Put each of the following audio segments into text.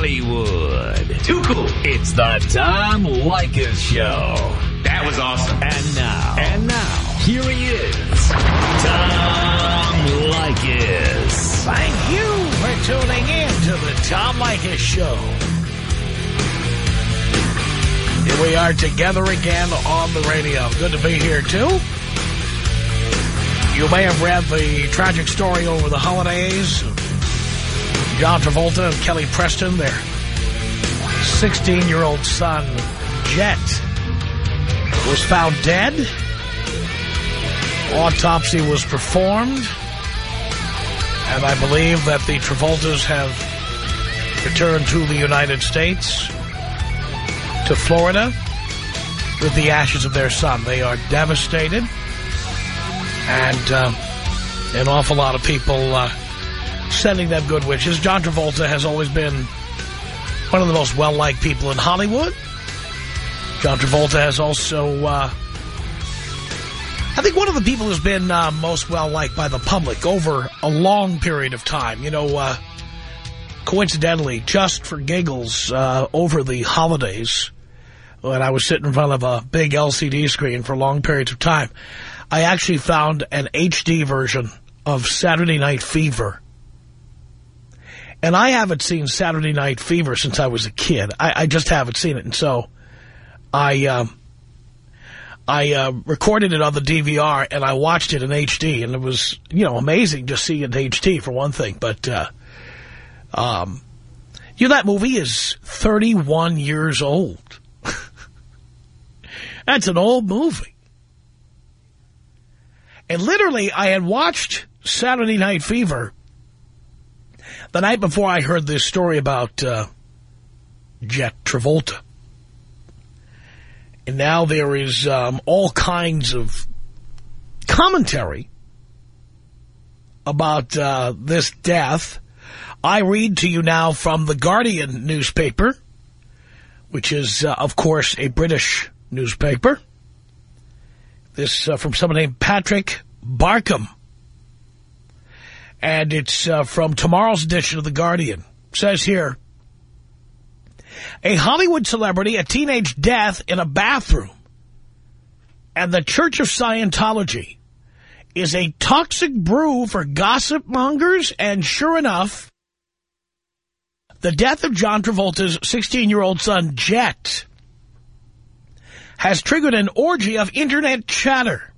Hollywood. Too cool. It's the Tom Leykis Show. That was awesome. And now. And now. Here he is. Tom Leykis. Thank you for tuning in to the Tom Leykis Show. Here we are together again on the radio. Good to be here, too. You may have read the tragic story over the holidays. John Travolta and Kelly Preston, their 16-year-old son, Jet, was found dead. Autopsy was performed. And I believe that the Travoltas have returned to the United States, to Florida, with the ashes of their son. They are devastated. And uh, an awful lot of people uh, sending them good wishes. John Travolta has always been one of the most well-liked people in Hollywood. John Travolta has also, uh, I think one of the people who's been uh, most well-liked by the public over a long period of time. You know, uh, coincidentally, just for giggles, uh, over the holidays, when I was sitting in front of a big LCD screen for long periods of time, I actually found an HD version of Saturday Night Fever. And I haven't seen Saturday Night Fever since I was a kid. I, I just haven't seen it. And so I um, I uh, recorded it on the DVR and I watched it in HD. And it was, you know, amazing to see it in HD for one thing. But, uh, um, you know, that movie is 31 years old. That's an old movie. And literally, I had watched Saturday Night Fever the night before I heard this story about uh, Jet Travolta. And now there is um, all kinds of commentary about uh, this death. I read to you now from The Guardian newspaper, which is, uh, of course, a British newspaper. This uh, from someone named Patrick Barkham. And it's uh, from tomorrow's edition of The Guardian. It says here, a Hollywood celebrity, a teenage death in a bathroom, and the Church of Scientology is a toxic brew for gossip mongers, and sure enough, the death of John Travolta's 16-year-old son, Jet, has triggered an orgy of internet chatter.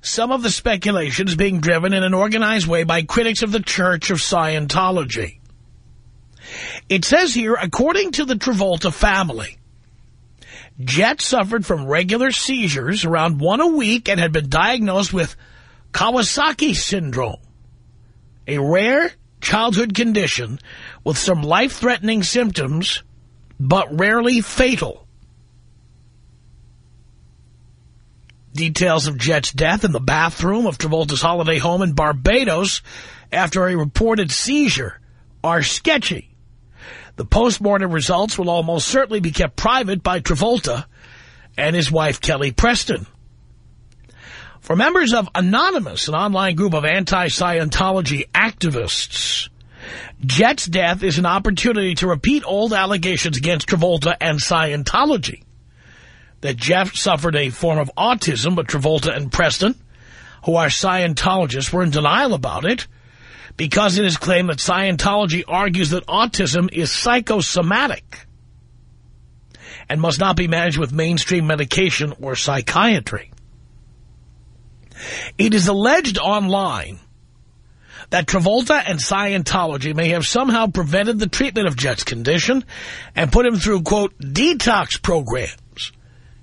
Some of the speculation is being driven in an organized way by critics of the Church of Scientology. It says here, according to the Travolta family, Jet suffered from regular seizures around one a week and had been diagnosed with Kawasaki syndrome, a rare childhood condition with some life-threatening symptoms, but rarely fatal. Details of Jet's death in the bathroom of Travolta's holiday home in Barbados after a reported seizure are sketchy. The postmortem results will almost certainly be kept private by Travolta and his wife Kelly Preston. For members of Anonymous, an online group of anti-Scientology activists, Jet's death is an opportunity to repeat old allegations against Travolta and Scientology. That Jet suffered a form of autism, but Travolta and Preston, who are Scientologists, were in denial about it because it is claimed that Scientology argues that autism is psychosomatic and must not be managed with mainstream medication or psychiatry. It is alleged online that Travolta and Scientology may have somehow prevented the treatment of Jet's condition and put him through, quote, detox programs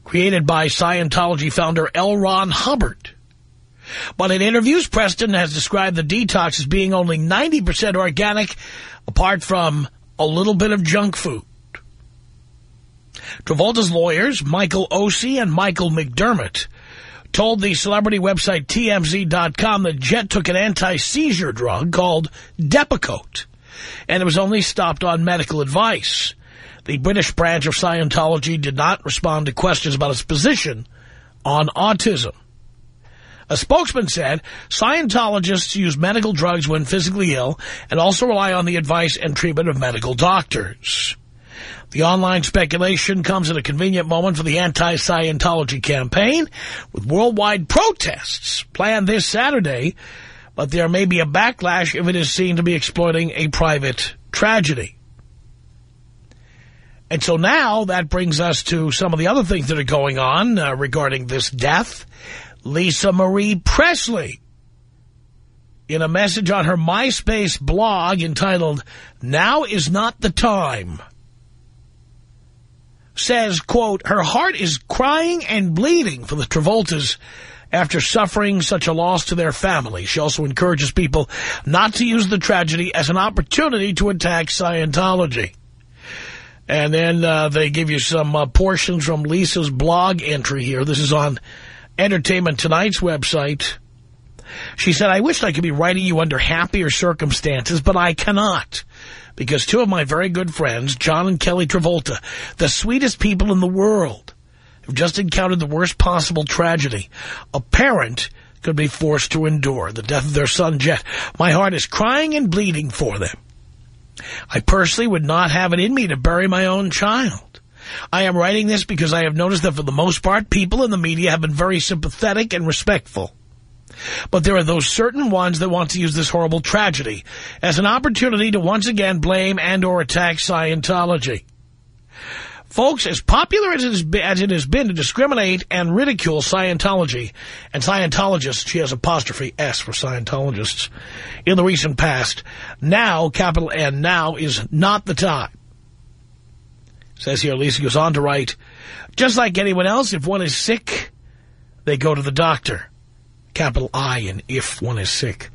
created by Scientology founder L. Ron Hubbard. But in interviews, Preston has described the detox as being only 90% organic, apart from a little bit of junk food. Travolta's lawyers, Michael Ossi and Michael McDermott, told the celebrity website TMZ.com that Jet took an anti-seizure drug called Depakote, and it was only stopped on medical advice. The British branch of Scientology did not respond to questions about its position on autism. A spokesman said Scientologists use medical drugs when physically ill and also rely on the advice and treatment of medical doctors. The online speculation comes at a convenient moment for the anti-Scientology campaign, with worldwide protests planned this Saturday, but there may be a backlash if it is seen to be exploiting a private tragedy. And so now that brings us to some of the other things that are going on uh, regarding this death. Lisa Marie Presley, in a message on her MySpace blog entitled, Now is Not the Time, says, quote, her heart is crying and bleeding for the Travoltas after suffering such a loss to their family. She also encourages people not to use the tragedy as an opportunity to attack Scientology. And then uh, they give you some uh, portions from Lisa's blog entry here. This is on Entertainment Tonight's website. She said, I wish I could be writing you under happier circumstances, but I cannot because two of my very good friends, John and Kelly Travolta, the sweetest people in the world, have just encountered the worst possible tragedy. A parent could be forced to endure the death of their son, Jet. My heart is crying and bleeding for them. I personally would not have it in me to bury my own child. I am writing this because I have noticed that for the most part, people in the media have been very sympathetic and respectful. But there are those certain ones that want to use this horrible tragedy as an opportunity to once again blame and or attack Scientology. Folks, as popular as it, has been, as it has been to discriminate and ridicule Scientology and Scientologists, she has apostrophe S for Scientologists, in the recent past, now, capital N, now is not the time. Says here, Lisa goes on to write, just like anyone else, if one is sick, they go to the doctor. Capital I and if one is sick.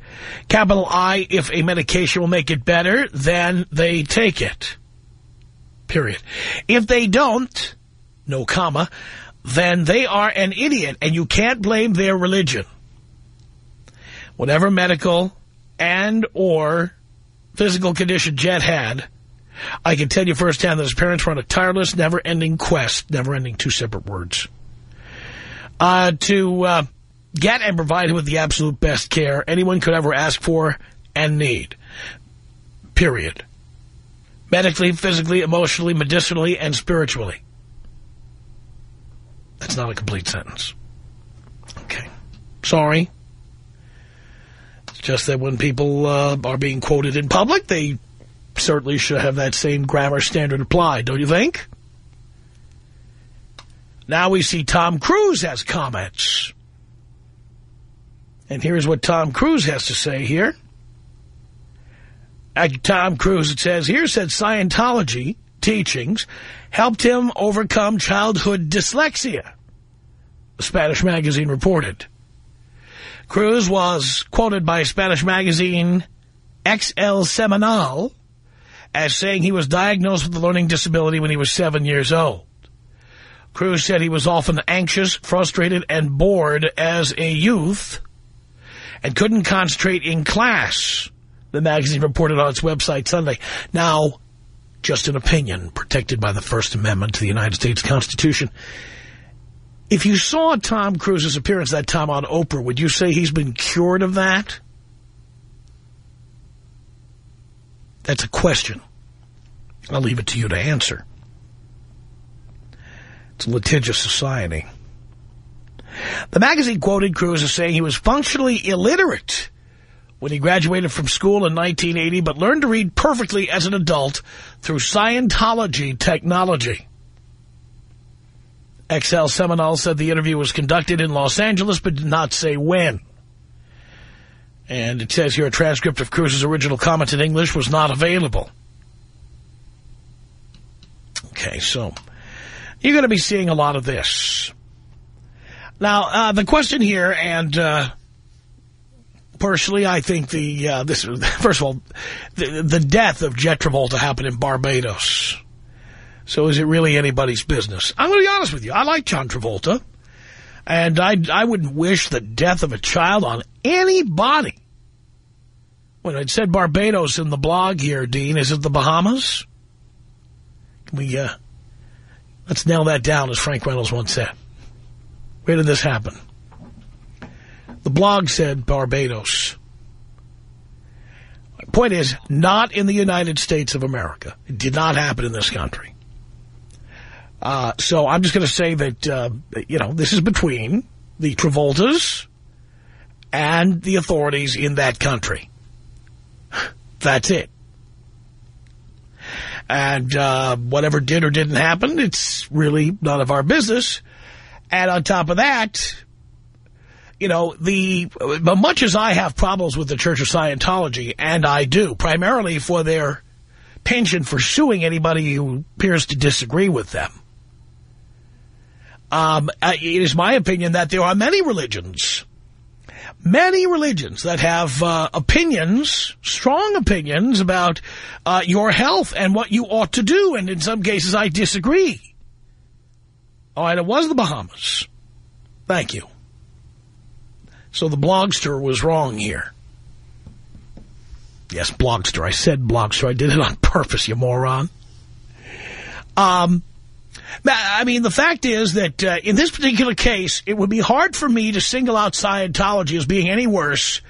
Capital I, if a medication will make it better, then they take it. Period. If they don't, no comma, then they are an idiot and you can't blame their religion. Whatever medical and or physical condition Jet had, I can tell you firsthand that his parents were on a tireless, never-ending quest, never-ending two separate words, uh, to uh, get and provide him with the absolute best care anyone could ever ask for and need. Period. Medically, physically, emotionally, medicinally, and spiritually. That's not a complete sentence. Okay. Sorry. It's just that when people uh, are being quoted in public, they certainly should have that same grammar standard applied, don't you think? Now we see Tom Cruise has comments. And here's what Tom Cruise has to say here. At Tom Cruise, it says, here said Scientology teachings helped him overcome childhood dyslexia. A Spanish magazine reported. Cruise was quoted by Spanish magazine, XL Semanal, as saying he was diagnosed with a learning disability when he was seven years old. Cruise said he was often anxious, frustrated, and bored as a youth and couldn't concentrate in class, the magazine reported on its website Sunday. Now, just an opinion protected by the First Amendment to the United States Constitution. If you saw Tom Cruise's appearance that time on Oprah, would you say he's been cured of that? That's a question. I'll leave it to you to answer. It's a litigious society. The magazine quoted Cruise as saying he was functionally illiterate when he graduated from school in 1980, but learned to read perfectly as an adult through Scientology technology. XL Semanal said the interview was conducted in Los Angeles, but did not say when. And it says here a transcript of Cruise's original comment in English was not available. Okay, so you're going to be seeing a lot of this. Now, uh, the question here, and uh, personally, I think the uh, this first of all, the, the death of Jet Travolta happened in Barbados. So is it really anybody's business? I'm going to be honest with you. I like John Travolta, and I I wouldn't wish the death of a child on anybody. When I said Barbados in the blog here, Dean, is it the Bahamas? Can we uh, let's nail that down, as Frank Reynolds once said. Where did this happen? The blog said Barbados. Point is, not in the United States of America. It did not happen in this country. Uh, so I'm just going to say that, uh, you know, this is between the Travoltas and the authorities in that country. That's it. And uh, whatever did or didn't happen, it's really none of our business. And on top of that, you know, the much as I have problems with the Church of Scientology, and I do, primarily for their penchant for suing anybody who appears to disagree with them, um, uh, it is my opinion that there are many religions many religions that have uh, opinions, strong opinions about uh, your health and what you ought to do. And in some cases, I disagree. All right, it was the Bahamas. Thank you. So the blogster was wrong here. Yes, blogster. I said blogster. I did it on purpose, you moron. Um, I mean, the fact is that uh, in this particular case, it would be hard for me to single out Scientology as being any worse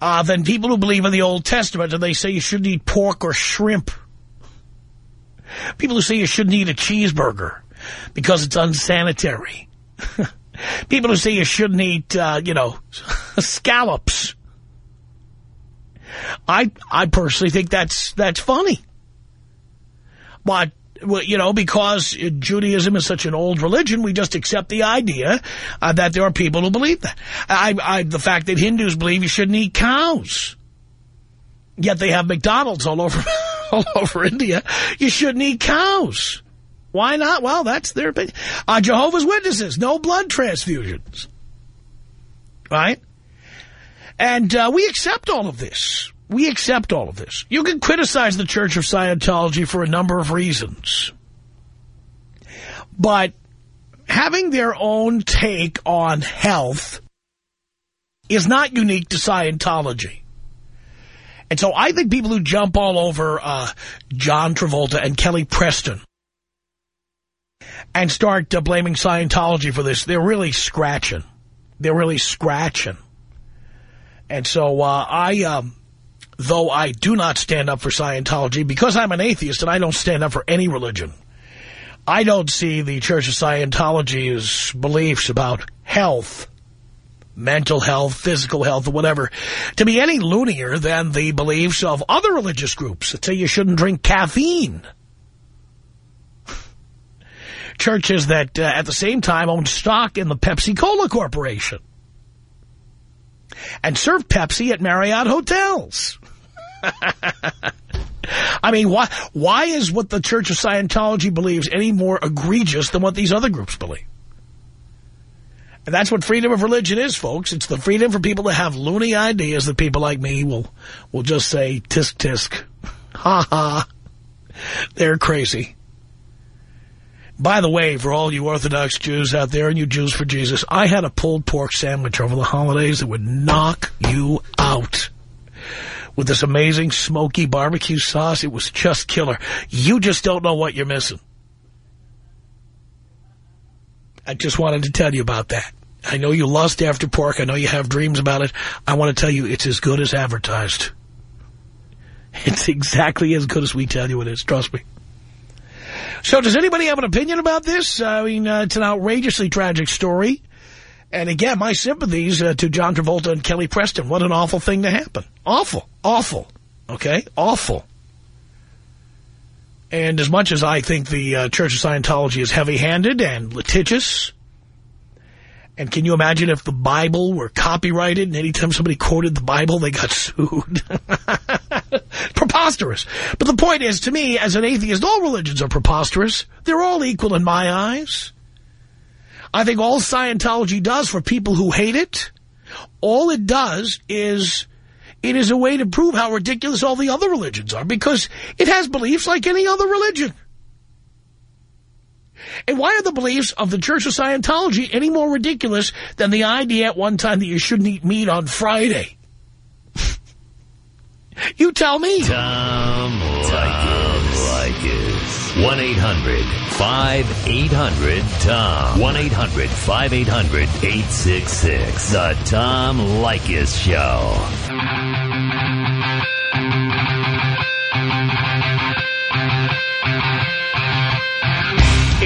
uh, than people who believe in the Old Testament and they say you shouldn't eat pork or shrimp. People who say you shouldn't eat a cheeseburger because it's unsanitary. people who say you shouldn't eat, uh, you know, scallops. I I personally think that's that's funny. But you know, because Judaism is such an old religion, we just accept the idea uh, that there are people who believe that. I, I, the fact that Hindus believe you shouldn't eat cows, yet they have McDonald's all over, all over India. You shouldn't eat cows. Why not? Well, that's their opinion. Uh, Jehovah's Witnesses, no blood transfusions. Right? And uh, we accept all of this. We accept all of this. You can criticize the Church of Scientology for a number of reasons. But having their own take on health is not unique to Scientology. And so I think people who jump all over uh, John Travolta and Kelly Preston and start uh, blaming Scientology for this, they're really scratching. They're really scratching. And so uh, I... Um, though I do not stand up for Scientology, because I'm an atheist and I don't stand up for any religion, I don't see the Church of Scientology's beliefs about health, mental health, physical health, or whatever, to be any loonier than the beliefs of other religious groups that say you shouldn't drink caffeine. Churches that, uh, at the same time, own stock in the Pepsi-Cola Corporation and serve Pepsi at Marriott hotels. I mean, why why is what the Church of Scientology believes any more egregious than what these other groups believe? And that's what freedom of religion is, folks. It's the freedom for people to have loony ideas that people like me will will just say, tisk tisk, ha ha, they're crazy. By the way, for all you Orthodox Jews out there and you Jews for Jesus, I had a pulled pork sandwich over the holidays that would knock you out with this amazing smoky barbecue sauce. It was just killer. You just don't know what you're missing. I just wanted to tell you about that. I know you lust after pork. I know you have dreams about it. I want to tell you it's as good as advertised. It's exactly as good as we tell you it is. Trust me. So does anybody have an opinion about this? I mean, uh, it's an outrageously tragic story. And again, my sympathies uh, to John Travolta and Kelly Preston. What an awful thing to happen. Awful. Awful. Okay? Awful. And as much as I think the uh, Church of Scientology is heavy-handed and litigious, and can you imagine if the Bible were copyrighted and anytime somebody quoted the Bible, they got sued? preposterous. But the point is, to me, as an atheist, all religions are preposterous. They're all equal in my eyes. I think all Scientology does for people who hate it, all it does is it is a way to prove how ridiculous all the other religions are because it has beliefs like any other religion. And why are the beliefs of the Church of Scientology any more ridiculous than the idea at one time that you shouldn't eat meat on Friday? you tell me. Tom. 1-800 1-800-5800-TOM. 1-800-5800-866. The Tom Leykis Show.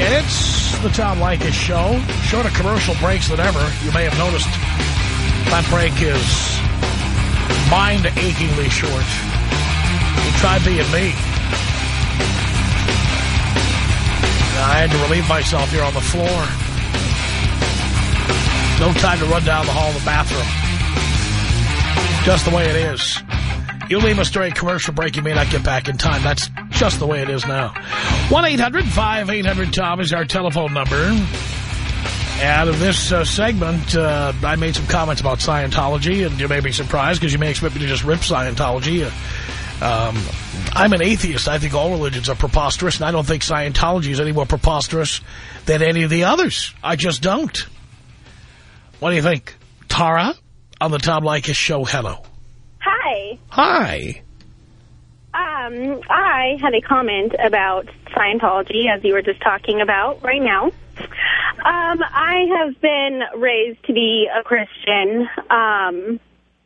It's the Tom Leykis Show. Shorter commercial breaks than ever. You may have noticed that break is mind-achingly short. You try being me. I had to relieve myself here on the floor. No time to run down the hall to the bathroom. Just the way it is. You leave us during commercial break, you may not get back in time. That's just the way it is now. 1-800-5800-TOM is our telephone number. And in this uh, segment, uh, I made some comments about Scientology, and you may be surprised because you may expect me to just rip Scientology. Uh, um, I'm an atheist. I think all religions are preposterous, and I don't think Scientology is any more preposterous than any of the others. I just don't. What do you think? Tara on the Tom Leykis show, hello. Hi. Um, I had a comment about Scientology, as you were just talking about right now. Um, I have been raised to be a Christian. Um,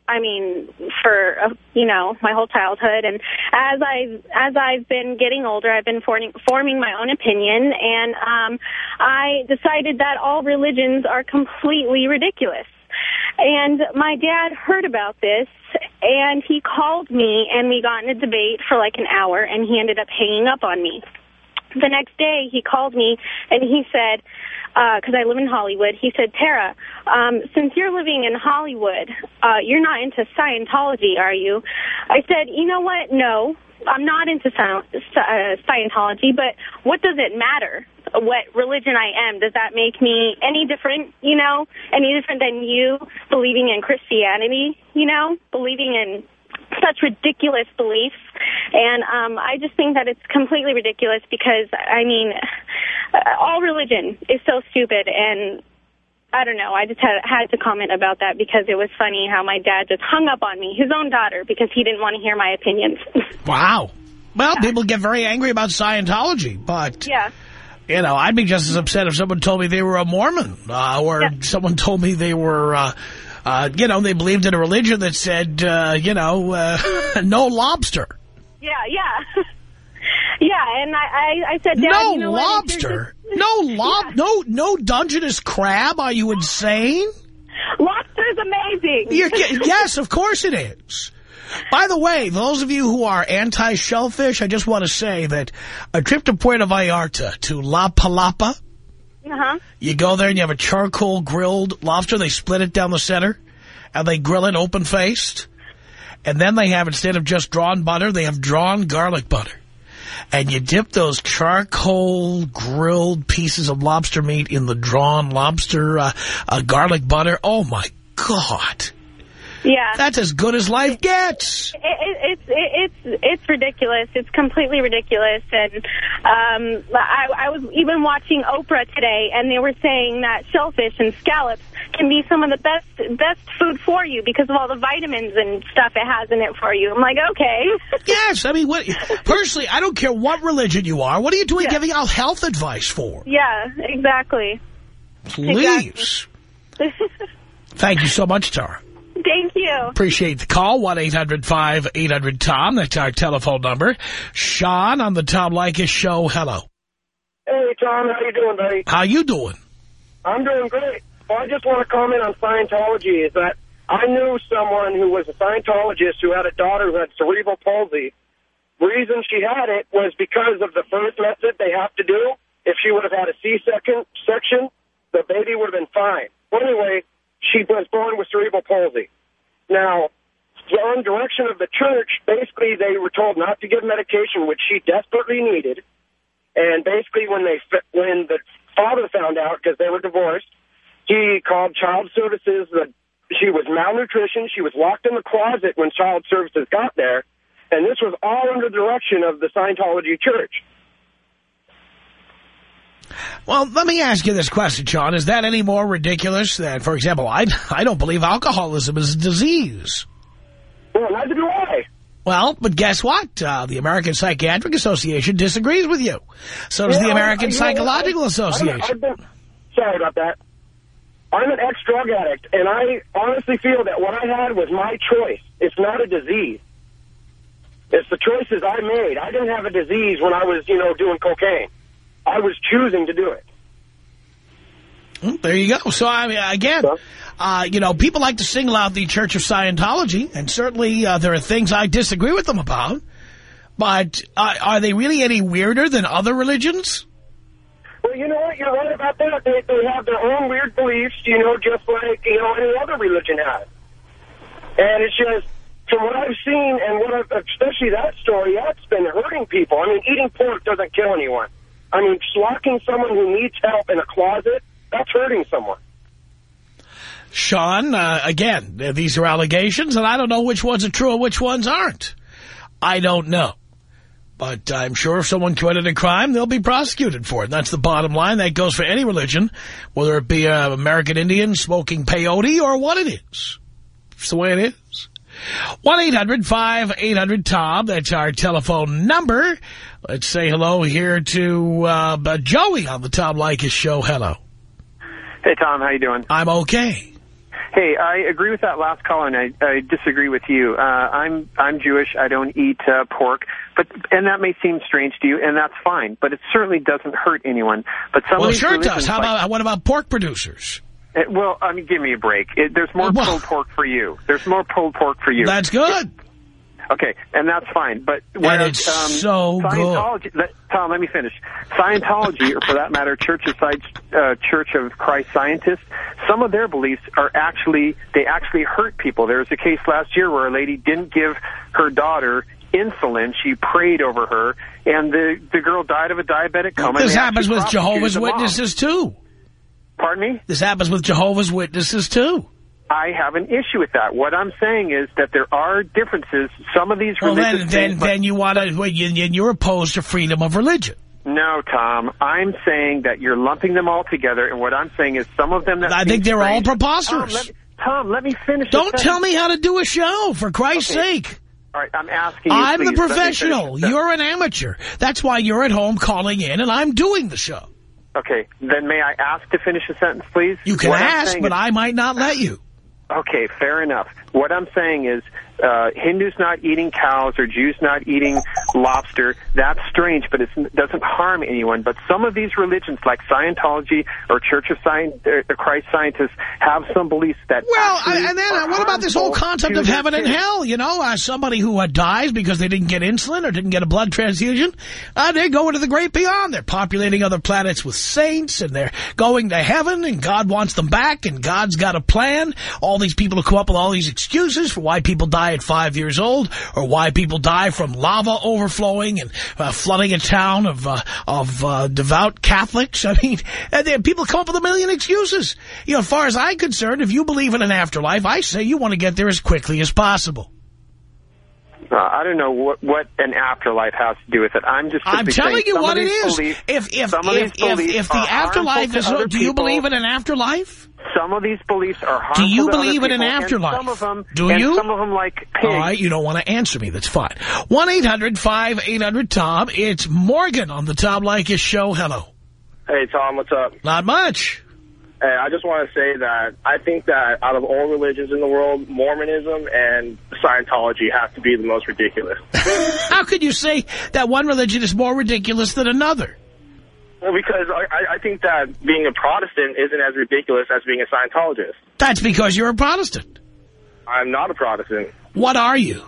I mean, for uh, you know my whole childhood, and as I as I've been getting older, I've been forming forming my own opinion, and um, I decided that all religions are completely ridiculous. And my dad heard about this, and he called me, and we got in a debate for like an hour, and he ended up hanging up on me. The next day, he called me, and he said, because uh, I live in Hollywood, he said, Tara, um, since you're living in Hollywood, uh, you're not into Scientology, are you? I said, you know what? No, I'm not into uh, Scientology, but what does it matter? what religion I am. Does that make me any different, you know, any different than you believing in Christianity, you know, believing in such ridiculous beliefs. And um, I just think that it's completely ridiculous because, I mean, uh, all religion is so stupid. And I don't know. I just had, had to comment about that because it was funny how my dad just hung up on me, his own daughter, because he didn't want to hear my opinions. wow. Well, yeah. people get very angry about Scientology, but... Yeah. You know, I'd be just as upset if someone told me they were a Mormon uh, or yeah. someone told me they were, uh, uh, you know, they believed in a religion that said, uh, you know, uh, no lobster. Yeah, yeah. yeah, and I, I, I said, Dad, no you know lobster? no lob, yeah. no, no Dungeness crab? Are you insane? Lobster's amazing. yes, of course it is. By the way, those of you who are anti-shellfish, I just want to say that a trip to Puerto Vallarta, to La Palapa, uh -huh. you go there and you have a charcoal grilled lobster. They split it down the center, and they grill it open-faced. And then they have, instead of just drawn butter, they have drawn garlic butter. And you dip those charcoal grilled pieces of lobster meat in the drawn lobster uh, uh, garlic butter. Oh, my God. Yeah. That's as good as life gets. It, it, it's it, it's it's ridiculous. It's completely ridiculous. And um, I, I was even watching Oprah today, and they were saying that shellfish and scallops can be some of the best best food for you because of all the vitamins and stuff it has in it for you. I'm like, okay. yes, I mean, what, personally, I don't care what religion you are. What are you doing yeah. giving out health advice for? Yeah, exactly. Please. Exactly. Thank you so much, Tara. Thank you. Appreciate the call. 1-800-5800-TOM. That's our telephone number. Sean on the Tom Leykis show. Hello. Hey, Tom. How you doing, buddy? How you doing? I'm doing great. Well, I just want to comment on Scientology is that I knew someone who was a Scientologist who had a daughter who had cerebral palsy. The reason she had it was because of the birth method they have to do. If she would have had a C-section, section, the baby would have been fine. Well, anyway, she was born with cerebral palsy. Now, on direction of the church, basically they were told not to give medication, which she desperately needed. And basically when they when the father found out, because they were divorced, he called child services. That she was malnutrition. She was locked in the closet when child services got there. And this was all under the direction of the Scientology church. Well, let me ask you this question, Sean. Is that any more ridiculous than, for example, I, I don't believe alcoholism is a disease. Well, neither do I. Well, but guess what? Uh, the American Psychiatric Association disagrees with you. So does Yeah, the American I- know, Psychological I- Association. Been, sorry about that. I'm an ex-drug addict, and I honestly feel that what I had was my choice. It's not a disease. It's the choices I made. I didn't have a disease when I was, you know, doing cocaine. I was choosing to do it. Well, there you go. So, I mean, again, uh, you know, people like to single out the Church of Scientology, and certainly uh, there are things I disagree with them about. But uh, are they really any weirder than other religions? Well, you know what? You're right about that. They, they have their own weird beliefs, you know, just like, you know, any other religion has. And it's just, from what I've seen and what I've, especially that story, that's been hurting people. I mean, eating pork doesn't kill anyone. I mean, locking someone who needs help in a closet, that's hurting someone. Sean, uh, again, these are allegations, and I don't know which ones are true and which ones aren't. I don't know. But I'm sure if someone committed a crime, they'll be prosecuted for it. That's the bottom line. That goes for any religion, whether it be uh, American Indian smoking peyote or what it is. It's the way it is. 1-800-5800-TOM. That's our telephone number. Let's say hello here to uh, Joey on the Tom Leykis show. Hello. Hey, Tom. How you doing? I'm okay. Hey, I agree with that last caller, and I, I disagree with you. Uh, I'm I'm Jewish. I don't eat uh, pork, but and that may seem strange to you, and that's fine. But it certainly doesn't hurt anyone. But some Well, it sure does. How like- about what about pork producers? Uh, well, I mean, give me a break. It, there's more Well- pulled pork for you. There's more pulled pork for you. That's good. Okay, and that's fine. But whereas, it's um, so good. Scientology, Let, Tom, let me finish. Scientology, or for that matter, Church of uh, Church of Christ Scientists, some of their beliefs are actually they actually hurt people. There was a case last year where a lady didn't give her daughter insulin. She prayed over her, and the the girl died of a diabetic coma. This happens with Jehovah's prosecuted the mom. Witnesses, too. Pardon me. This happens with Jehovah's Witnesses, too. I have an issue with that. What I'm saying is that there are differences. Some of these Well, religious then, then, then you want to, well, you, you're opposed to freedom of religion. No, Tom. I'm saying that you're lumping them all together, and what I'm saying is some of them that I think they're all preposterous. Tom, let, me- Tom, let me finish. Don't tell me how to do a show, for Christ's Okay. sake. All right, I'm asking you. I'm the please, finish professional. You're an amateur. That's why you're at home calling in, and I'm doing the show. Okay, then may I ask to finish the sentence, please? You can What ask, but is- I might not let you. Okay, fair enough. What I'm saying is uh, Hindus not eating cows or Jews not eating lobster, that's strange, but it doesn't harm anyone. But some of these religions, like Scientology or Church of Sci- uh, Christ Scientists, have some beliefs that Well, I- and then what about this whole concept of heaven and hell? You know, uh, somebody who uh, dies because they didn't get insulin or didn't get a blood transfusion, uh, they're going to the great beyond. They're populating other planets with saints, and they're going to heaven, and God wants them back, and God's got a plan. All these people who come up with all these excuses for why people die at five years old, or why people die from lava overflowing and uh, flooding a town of uh, of uh, devout Catholics. I mean, people come up with a million excuses. You know, as far as I'm concerned, if you believe in an afterlife, I say you want to get there as quickly as possible. Uh, I don't know what what an afterlife has to do with it. I'm just I'm telling you what it is. beliefs- if if if if, if the afterlife is, do you believe in an afterlife? Some of these beliefs are harmful. you to other believe in an people, and afterlife? some of them, Do and you? Some of them, like pigs. All right, you don't want to answer me. That's fine. One eight hundred five eight hundred Tom. It's Morgan on the Tom Leykis show. Hello. Hey, Tom, what's up? Not much. Hey, I just want to say that I think that out of all religions in the world, Mormonism and Scientology have to be the most ridiculous. How could you say that one religion is more ridiculous than another? Well, because I, I think that being a Protestant isn't as ridiculous as being a Scientologist. That's because you're a Protestant. I'm not a Protestant. What are you?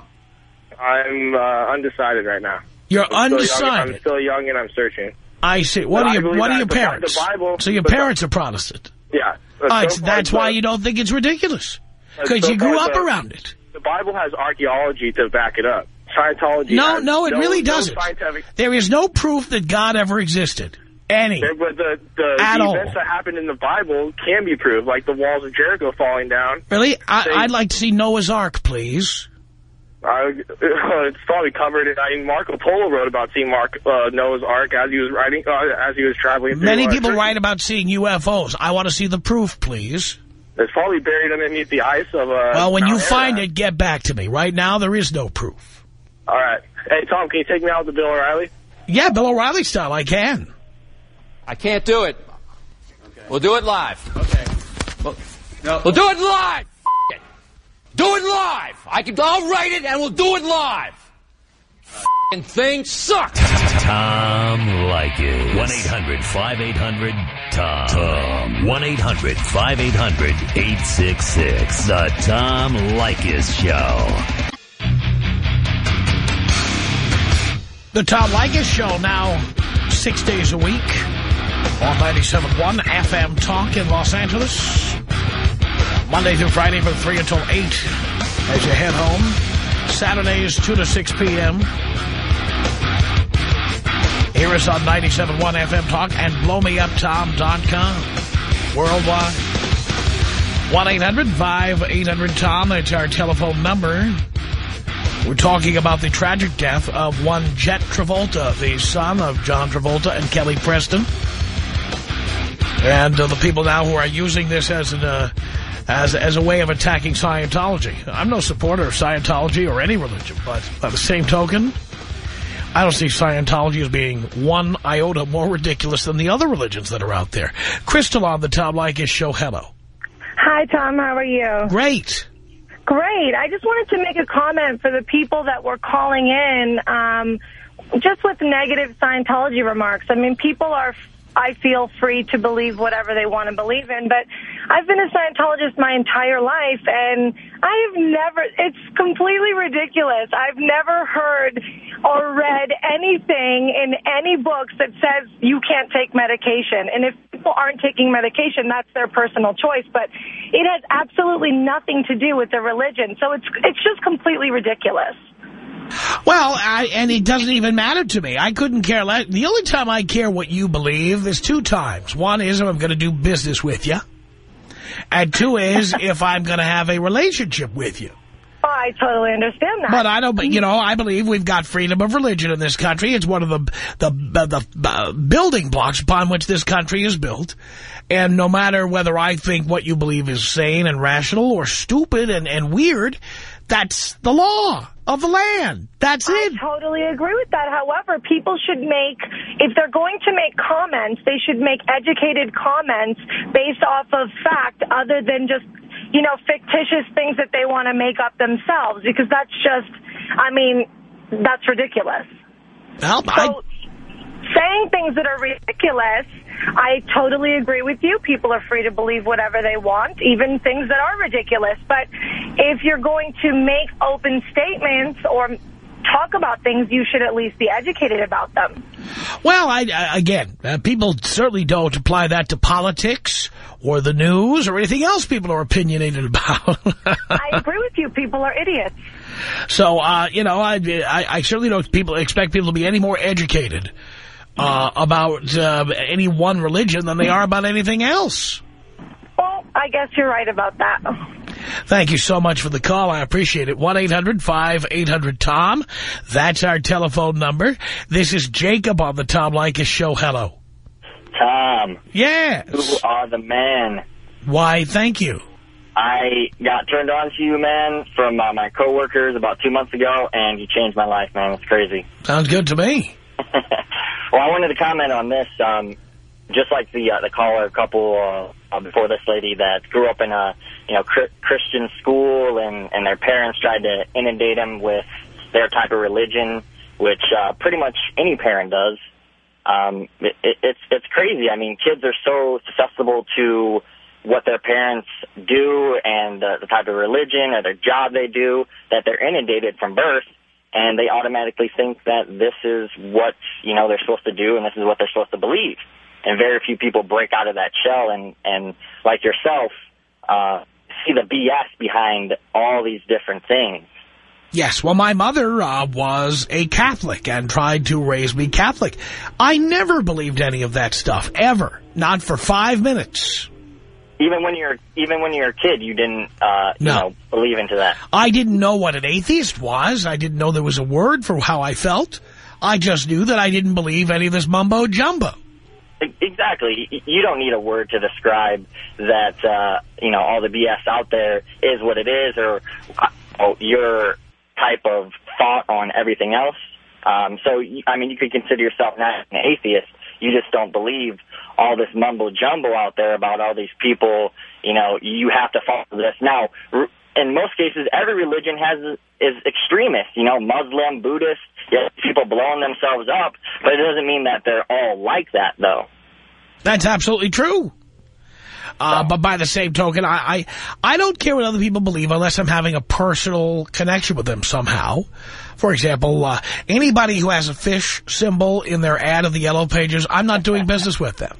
I'm uh, undecided right now. You're I'm still, young, I'm still young and I'm searching. I see. What But are your What are your Bi- the parents? Bible- so your parents are Protestant. Yeah. Right, so far, that's why the- you don't think it's ridiculous. Uh, Because so you grew up the- around it. The Bible has archaeology to back it up. Scientology No, no, it really no doesn't. scientific There is no proof that God ever existed. Any. But the, the, At the all. events that happened in the Bible can be proved, like the walls of Jericho falling down. Really? I, I'd like to see Noah's Ark, please. Uh, it's probably covered. In, I mean, Marco Polo wrote about seeing Mark uh, Noah's Ark as he was writing, uh, as he was traveling. Many people Turkey. write about seeing UFOs. I want to see the proof, please. It's probably buried underneath the ice of. Uh, Well, when you find it, get back to me. Right now, there is no proof. All right. Hey, Tom, can you take me out with Bill O'Reilly? Yeah, Bill O'Reilly style, I can. I can't do it. We'll do it live. Okay. We'll, we'll do it live. F it. Do it live. I can. I'll write it and we'll do it live. F***ing thing sucks. Tom Leykis. 1-800-5800-TOM. Tom. 1-800-5800-866. The Tom Leykis Show. The Tom Leykis Show now six days a week on 97.1 FM Talk in Los Angeles. Monday through Friday from 3 until 8 as you head home. Saturdays 2 to 6 p.m. Hear us on 97.1 FM Talk and blowmeuptom.com. Worldwide. 1-800-5800-TOM. That's our telephone number. We're talking about the tragic death of one Jet Travolta, the son of John Travolta and Kelly Preston. And uh, the people now who are using this as an, uh, as as a way of attacking Scientology. I'm no supporter of Scientology or any religion, but by the same token, I don't see Scientology as being one iota more ridiculous than the other religions that are out there. Crystal on the Tom Leykis show. Hello. Hi, Tom. How are you? Great. Great. I just wanted to make a comment for the people that were calling in um, just with negative Scientology remarks. I mean, people are, I feel, free to believe whatever they want to believe in, but I've been a Scientologist my entire life, and I have never, it's completely ridiculous. I've never heard or read anything in any books that says you can't take medication. And if people aren't taking medication, that's their personal choice. But it has absolutely nothing to do with their religion. So it's it's just completely ridiculous. Well, I, and it doesn't even matter to me. I couldn't care less. The only time I care what you believe is two times. One is if I'm going to do business with you. And two is if I'm going to have a relationship with you. Oh, I totally understand that. But I don't, you know, I believe we've got freedom of religion in this country. It's one of the the the uh, building blocks upon which this country is built. And no matter whether I think what you believe is sane and rational or stupid and, and weird, that's the law of the land. That's I it. I totally agree with that. However, people should make, if they're going to make comments, they should make educated comments based off of fact other than just, you know, fictitious things that they want to make up themselves because that's just, I mean, that's ridiculous. Well, I, So saying things that are ridiculous, I totally agree with you. People are free to believe whatever they want, even things that are ridiculous. But if you're going to make open statements or talk about things, you should at least be educated about them. well, I, I again, uh, people certainly don't apply that to politics or the news or anything else people are opinionated about. I agree with you. People are idiots. So, uh, you know, I, I, I certainly don't people expect people to be any more educated uh, about uh, any one religion than they are about anything else. Well, I guess you're right about that. Thank you so much for the call. I appreciate it. 1-800-5800-TOM. That's our telephone number. This is Jacob on the Tom Leykis Show. Hello. Tom, Yes. you are the man. Why, thank you. I got turned on to you, man, from uh, my coworkers about two months ago, and you changed my life, man. It's crazy. Sounds good to me. Well, I wanted to comment on this. Um, just like the uh, the caller couple uh, uh, before this lady that grew up in a you know cr Christian school, and and their parents tried to inundate them with their type of religion, which uh, pretty much any parent does. Um, it, it, it's it's crazy. I mean, kids are so susceptible to what their parents do and the, the type of religion or their job they do that they're inundated from birth, and they automatically think that this is what you know they're supposed to do and this is what they're supposed to believe. And very few people break out of that shell and and like yourself uh, see the BS behind all these different things. Yes, well, my mother uh, was a Catholic and tried to raise me Catholic. I never believed any of that stuff, ever. Not for five minutes. Even when you're even when you're a kid, you didn't uh, you No. know believe into that. I didn't know what an atheist was. I didn't know there was a word for how I felt. I just knew that I didn't believe any of this mumbo-jumbo. E- Exactly. You don't need a word to describe that, uh, you know, all the BS out there is what it is or uh, oh, your type of thought on everything else. Um, so, I mean, you could consider yourself not an atheist. You just don't believe all this mumbo jumbo out there about all these people. You know, you have to follow this. Now, in most cases, every religion has is extremist. You know, Muslim, Buddhist, people blowing themselves up, but it doesn't mean that they're all like that, though. That's absolutely true. Uh, but by the same token, I, I I don't care what other people believe unless I'm having a personal connection with them somehow. For example, uh, anybody who has a fish symbol in their ad of the Yellow Pages, I'm not doing business with them.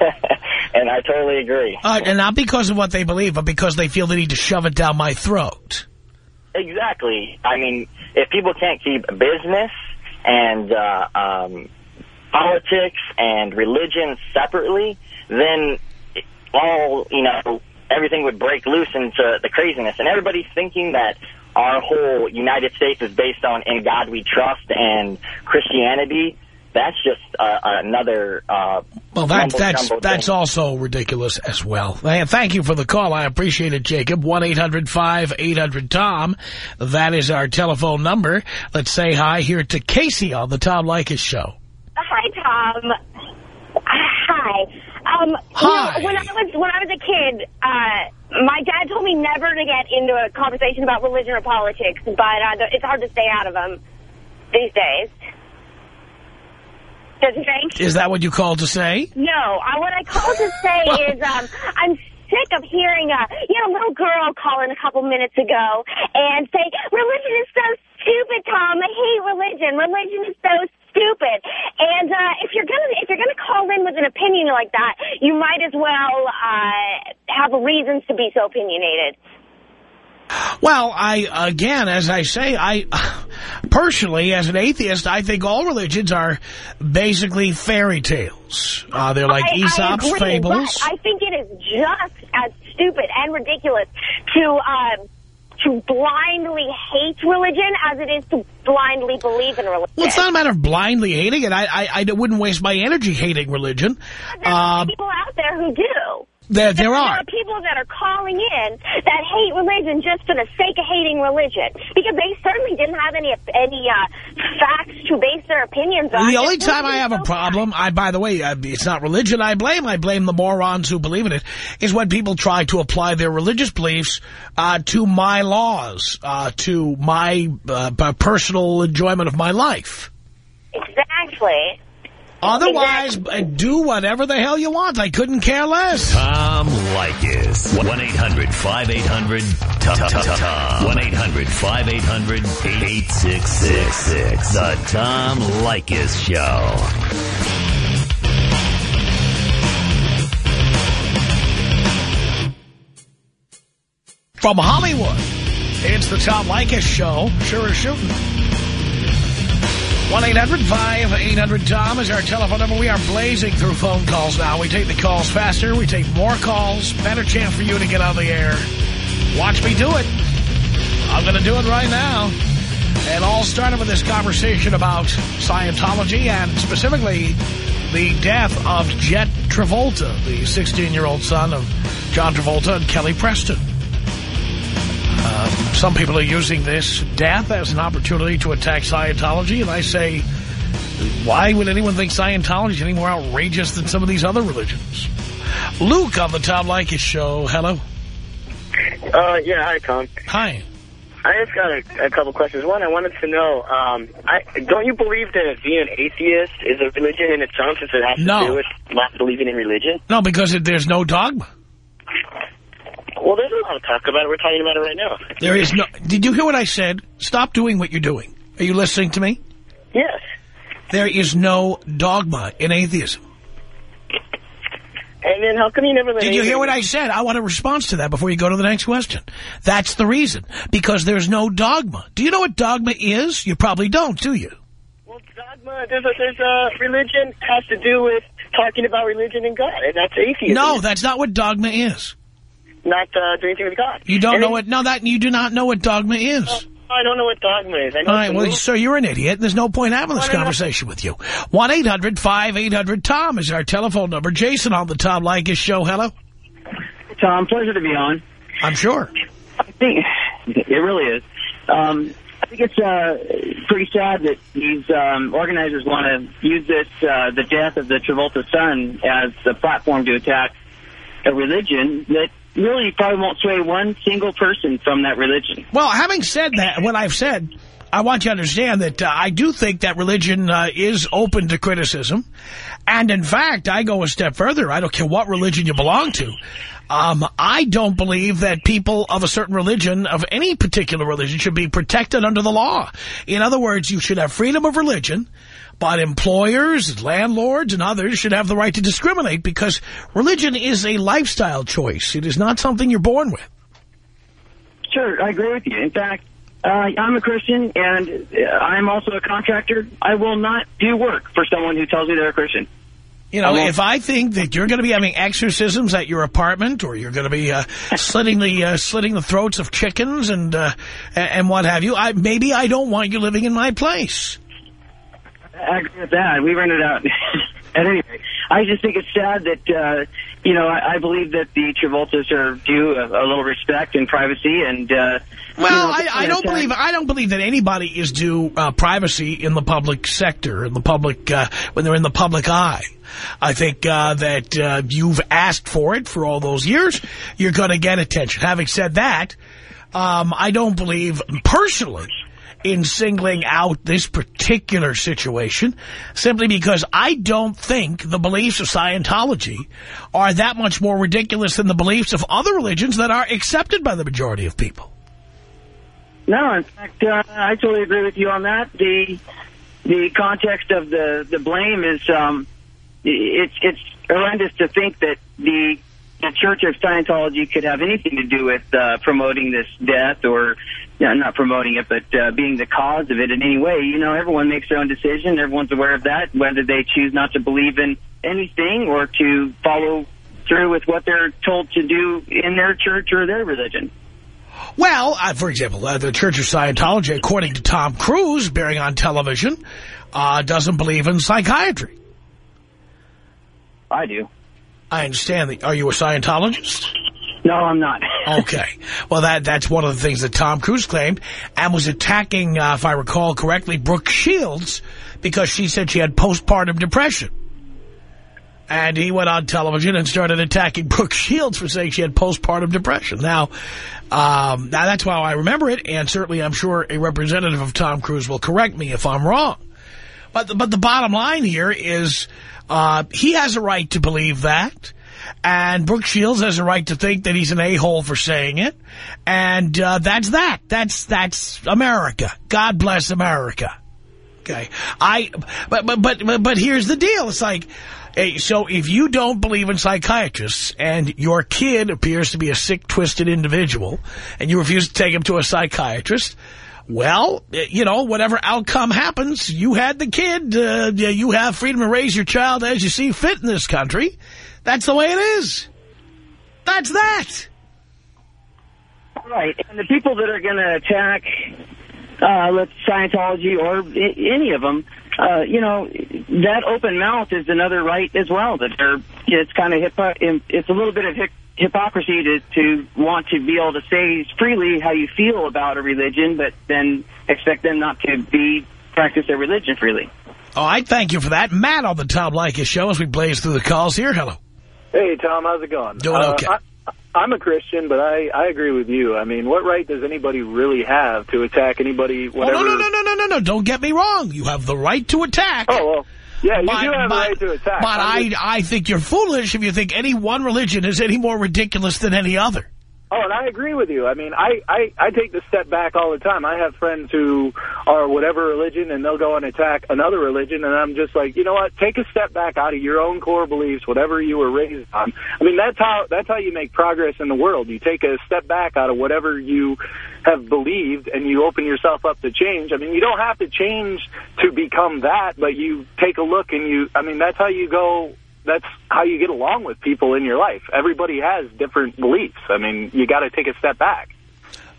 and I totally agree. Uh, and not because of what they believe, but because they feel they need to shove it down my throat. Exactly. I mean, if people can't keep business and uh, um, politics and religion separately, then all, you know, everything would break loose into the craziness. And everybody's thinking that our whole United States is based on in God we trust and Christianity. That's just uh, another uh, Well, that's that's that's thing. also ridiculous as well. Th- Thank you for the call. I appreciate it, Jacob. one eight hundred five eight hundred tom That is our telephone number. Let's say hi here to Casey on the Tom Leykis Show. Hi, Tom. Hi. Um, Hi. You know, when I was when I was a kid, uh, my dad told me never to get into a conversation about religion or politics, but uh, it's hard to stay out of them these days. Don't you think? Is that what you called to say? No, I, what I called to say is um, I'm sick of hearing a you know little girl call in a couple minutes ago and say religion is so stupid, Tom. I hate religion. Religion is so stupid. And uh, if you're gonna if you're gonna call in with an opinion like that, you might as well uh, have reasons to be so opinionated. Well, I, again, as I say, I, personally, as an atheist, I think all religions are basically fairy tales. Uh, they're like I, I Aesop's agree, fables. I think it is just as stupid and ridiculous to um, to blindly hate religion as it is to blindly believe in religion. Well, it's not a matter of blindly hating it. I, I, I wouldn't waste my energy hating religion. There are Um, people out there who do. There, there There are. people that are calling in that hate religion just for the sake of hating religion because they certainly didn't have any any uh, facts to base their opinions on. The only It's time I have a problem, I by the way, uh, it's not religion I blame. I blame the morons who believe in it. Is when people try to apply their religious beliefs uh, to my laws, uh, to my uh, personal enjoyment of my life. Exactly. Otherwise, uh, do whatever the hell you want. I couldn't care less. Tom Leykis. 1-800-5800-TOM. 1-800-5800-8666. The Tom Leykis Show. From Hollywood, it's the Tom Leykis Show. Sure is shooting. 1-800-5800-TOM is our telephone number. We are blazing through phone calls now. We take the calls faster. We take more calls. Better chance for you to get on the air. Watch me do it. I'm going to do it right now. It all started with this conversation about Scientology and specifically the death of Jet Travolta, the 16-year-old son of John Travolta and Kelly Preston. Some people are using this death as an opportunity to attack Scientology, and I say, why would anyone think Scientology is any more outrageous than some of these other religions? Luke on the Tom Leykis show. Hello. Uh, yeah, hi, Tom. Hi. I just got a, a couple questions. One, I wanted to know, um, I, don't you believe that being an atheist is a religion in its own since it has No. to do with not believing in religion? No, because it, there's no dogma. Well, there's a lot of talk about it. We're talking about it right now. There is no... Did you hear what I said? Stop doing what you're doing. Are you listening to me? Yes. There is no dogma in atheism. And then how come you never let Did you hear what I said? I want a response to that before you go to the next question. That's the reason. Because there's no dogma. Do you know what dogma is? You probably don't, do you? Well, dogma, there's a, there's a religion has to do with talking about religion and God, and that's atheism. No, that's not what dogma is. Not uh, doing anything with God. You don't And know then- what... No, that you do not know what dogma is. I don't know what dogma is. I know All right, well, move. sir, you're an idiot. There's no point having this Well, I don't know. conversation with you. 1-800-5800-TOM is our telephone number. Jason on the Tom Leykis show. Hello? Tom, pleasure to be on. I'm sure. I think it really is. Um, think it's uh, pretty sad that these um, organizers want to use this, uh, the death of the Travolta son, as a platform to attack a religion that really probably won't sway one single person from that religion. Well, having said that, what I've said, I want you to understand that uh, I do think that religion uh, is open to criticism. And in fact, I go a step further. I don't care what religion you belong to. Um, I don't believe that people of a certain religion, of any particular religion, should be protected under the law. In other words, you should have freedom of religion, but employers, landlords, and others should have the right to discriminate because religion is a lifestyle choice. It is not something you're born with. Sure, I agree with you. In fact, uh, I'm a Christian, and uh, I'm also a contractor. I will not do work for someone who tells me they're a Christian. You know, if I think that you're going to be having exorcisms at your apartment, or you're going to be uh, slitting the uh, slitting the throats of chickens and uh, and what have you, I maybe I don't want you living in my place. I agree with that. We rented out. At any rate, I just think it's sad that, uh, you know, I, I believe that the Travoltas are due a, a little respect and privacy. And uh, Well, you know, I, I don't believe I don't believe that anybody is due uh, privacy in the public sector, in the public uh, when they're in the public eye. I think uh, that uh, you've asked for it for all those years. You're going to get attention. Having said that, um, I don't believe personally in singling out this particular situation simply because I don't think the beliefs of Scientology are that much more ridiculous than the beliefs of other religions that are accepted by the majority of people. No, in fact, uh, I totally agree with you on that. The the context of the the blame is um, it's it's horrendous to think that the the Church of Scientology could have anything to do with uh, promoting this death or know, not promoting it, but uh, being the cause of it in any way. You know, everyone makes their own decision. Everyone's aware of that, whether they choose not to believe in anything or to follow through with what they're told to do in their church or their religion. Well, uh, for example, uh, the Church of Scientology, according to Tom Cruise, bearing on television, uh, doesn't believe in psychiatry. I do. I understand. That. Are you a Scientologist? No, I'm not. okay. Well, that that's one of the things that Tom Cruise claimed and was attacking, uh, if I recall correctly, Brooke Shields because she said she had postpartum depression. And he went on television and started attacking Brooke Shields for saying she had postpartum depression. Now, um, now that's how I remember it, and certainly I'm sure a representative of Tom Cruise will correct me if I'm wrong. But the, but the bottom line here is uh, he has a right to believe that. And Brooke Shields has a right to think that he's an a-hole for saying it. And uh, that's that. That's that's America. God bless America. Okay. I but but but but here's the deal. It's like so if you don't believe in psychiatrists and your kid appears to be a sick, twisted individual, and you refuse to take him to a psychiatrist, well, you know, whatever outcome happens, you had the kid. Uh, you have freedom to raise your child as you see fit in this country. That's the way it is. That's that. Right. And the people that are going to attack, uh, let's Scientology or any of them, uh, you know, that open mouth is another right as well. That they're, it's kind of hip, it's a little bit of hip, hypocrisy to, to want to be able to say freely how you feel about a religion, but then expect them not to be practice their religion freely. All right, thank you for that. Matt on the Tom Leykis show as we blaze through the calls here. Hello. Hey, Tom, how's it going? Doing okay. Uh, I, I'm a Christian, but I, I agree with you. I mean, what right does anybody really have to attack anybody, whatever? Oh, no, no, no, no, no, no, no. Don't get me wrong. You have the right to attack. Oh, well, yeah, you but, do have but, the right to attack. But I, I think you're foolish if you think any one religion is any more ridiculous than any other. Oh, and I agree with you. I mean, I, I, I take the step back all the time. I have friends who are whatever religion, and they'll go and attack another religion, and I'm just like, you know what? Take a step back out of your own core beliefs, whatever you were raised on. I mean, that's how that's how you make progress in the world. You take a step back out of whatever you have believed, and you open yourself up to change. I mean, you don't have to change to become that, but you take a look, and you, I mean, that's how you go that's how you get along with people in your life. Everybody has different beliefs. I mean, you got to take a step back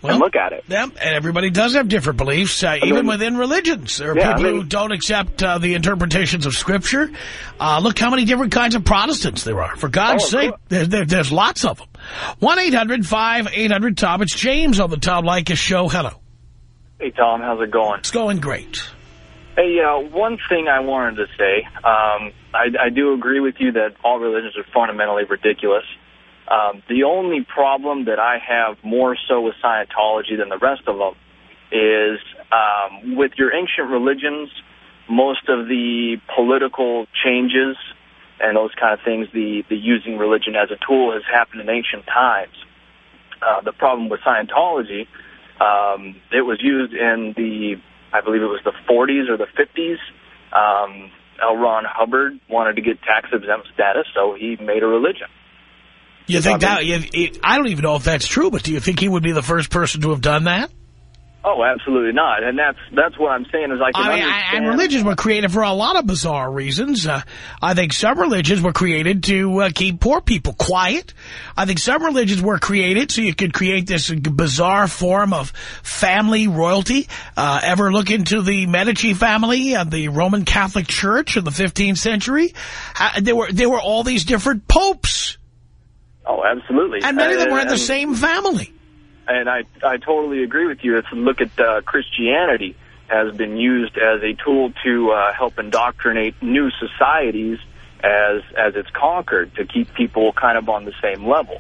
well, and look at it. Yeah, and everybody does have different beliefs, uh, even within religions. There are Yeah, I people mean- who don't accept uh, the interpretations of Scripture. Uh, look how many different kinds of Protestants there are. For God's Oh, sake, course. there, there, there's lots of them. 1-800-5800-TOM. It's James on the Tom Leykis Show. Hello. Hey, Tom. How's it going? It's going great. Hey, uh, one thing I wanted to say, um, I, I do agree with you that all religions are fundamentally ridiculous. Um, the only problem that I have more so with Scientology than the rest of them is um, with your ancient religions, most of the political changes and those kind of things, the, the using religion as a tool has happened in ancient times. Uh, the problem with Scientology, um, it was used in the, I believe it was the 40s or the 50s. Um, L. Ron Hubbard wanted to get tax exempt status, so he made a religion. You think that? You, I don't even know if that's true, but do you think he would be the first person to have done that? Oh, absolutely not. And that's that's what I'm saying is I can I mean, understand. and religions were created for a lot of bizarre reasons. Uh, I think some religions were created to uh, keep poor people quiet. I think some religions were created so you could create this bizarre form of family royalty. Uh, ever look into the Medici family and the Roman Catholic Church in the 15th century? There were there were all these different popes. Oh, absolutely. And many of them were in the same family. And I I totally agree with you. You look at uh, Christianity has been used as a tool to uh, help indoctrinate new societies as as it's conquered to keep people kind of on the same level.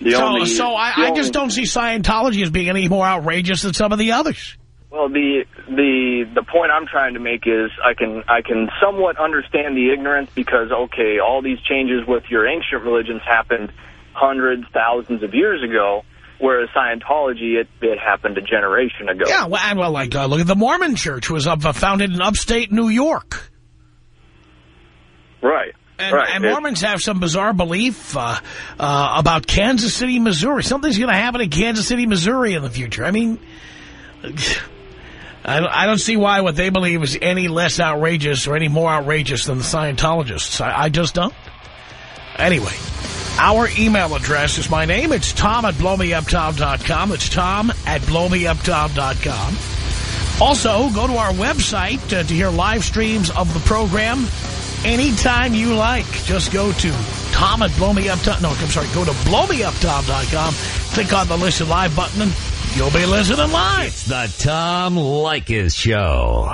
The so only- so I, I just only- don't see Scientology as being any more outrageous than some of the others. Well, the the the point I'm trying to make is I can I can somewhat understand the ignorance because okay, all these changes with your ancient religions happened hundreds, thousands of years ago, whereas Scientology it it happened a generation ago. Yeah, well, and, well like, uh, look at the Mormon Church was up, uh, founded in upstate New York. Right. And, right. and It- Mormons have some bizarre belief uh, uh, about Kansas City, Missouri. Something's going to happen in Kansas City, Missouri in the future. I mean, I don't, I don't see why what they believe is any less outrageous or any more outrageous than the Scientologists. I, I just don't. Anyway, our email address is my name. It's tom at blowmeuptom.com. It's tom at blowmeuptom.com. Also, go to our website uh, to hear live streams of the program anytime you like. Just go to tom at blowmeuptom. No, I'm sorry. Go to blowmeuptom.com. Click on the listen live button and you'll be listening live. It's the Tom Leykis Show.